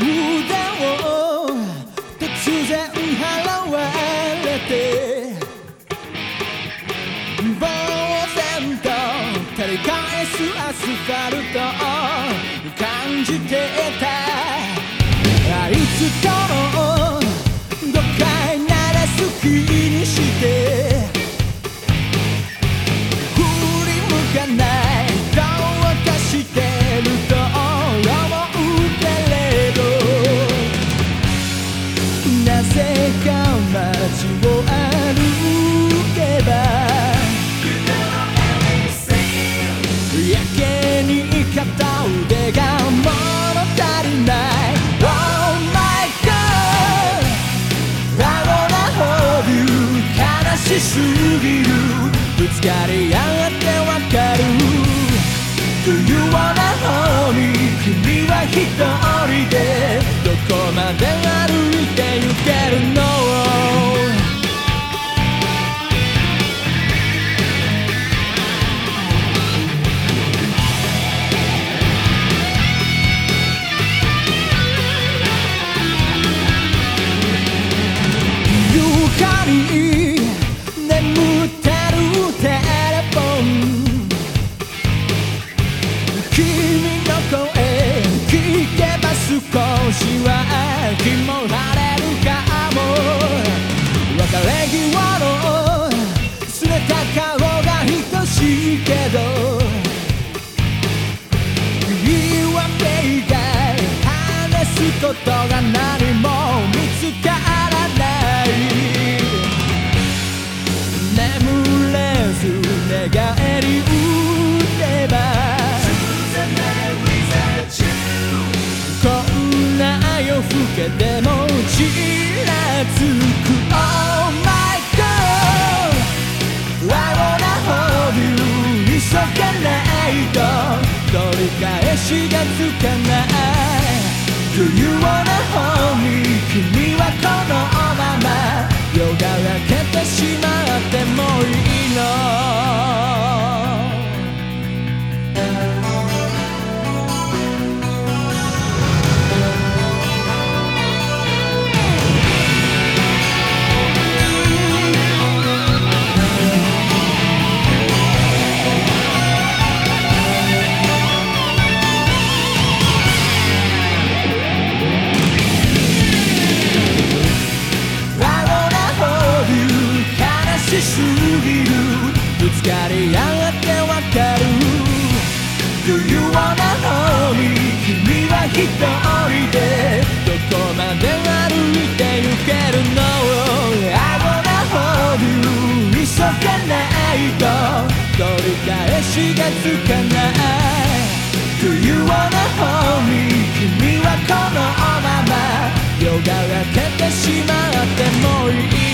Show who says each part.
Speaker 1: 無駄を突然払われて。呆然と照り返すアスファルト。感じてたしすぎる。ぶつかり合ってわかる。Do you wanna hold me 君は一人でどこまで歩いて行けるの。床に君の声聞けば少しは気もられるかも。別れ際の拗ねた顔が等しいけど言い訳以外話すことがないけでもちらつく Oh my god! I wanna hold you 急がないと取り返しがつかない Do you wanna hold me 君はこのまま夜が明けてしまってり合ってわかる。Do you wanna hold me 君は一人で。どこまで歩いて行けるの？顎なホビュー急がないと。取り返しがつかない。Do you wanna hold me 君はこのまま。夜が明けてしまってもいい。